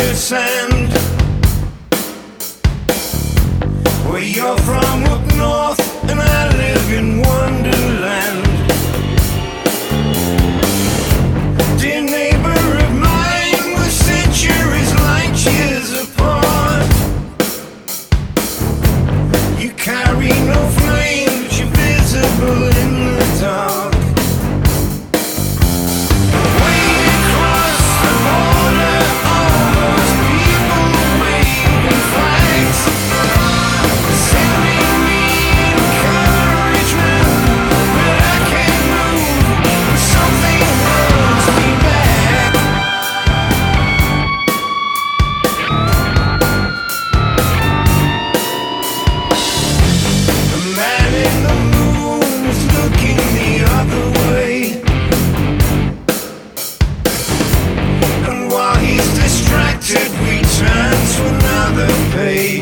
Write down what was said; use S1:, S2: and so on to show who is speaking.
S1: future send where you're from. face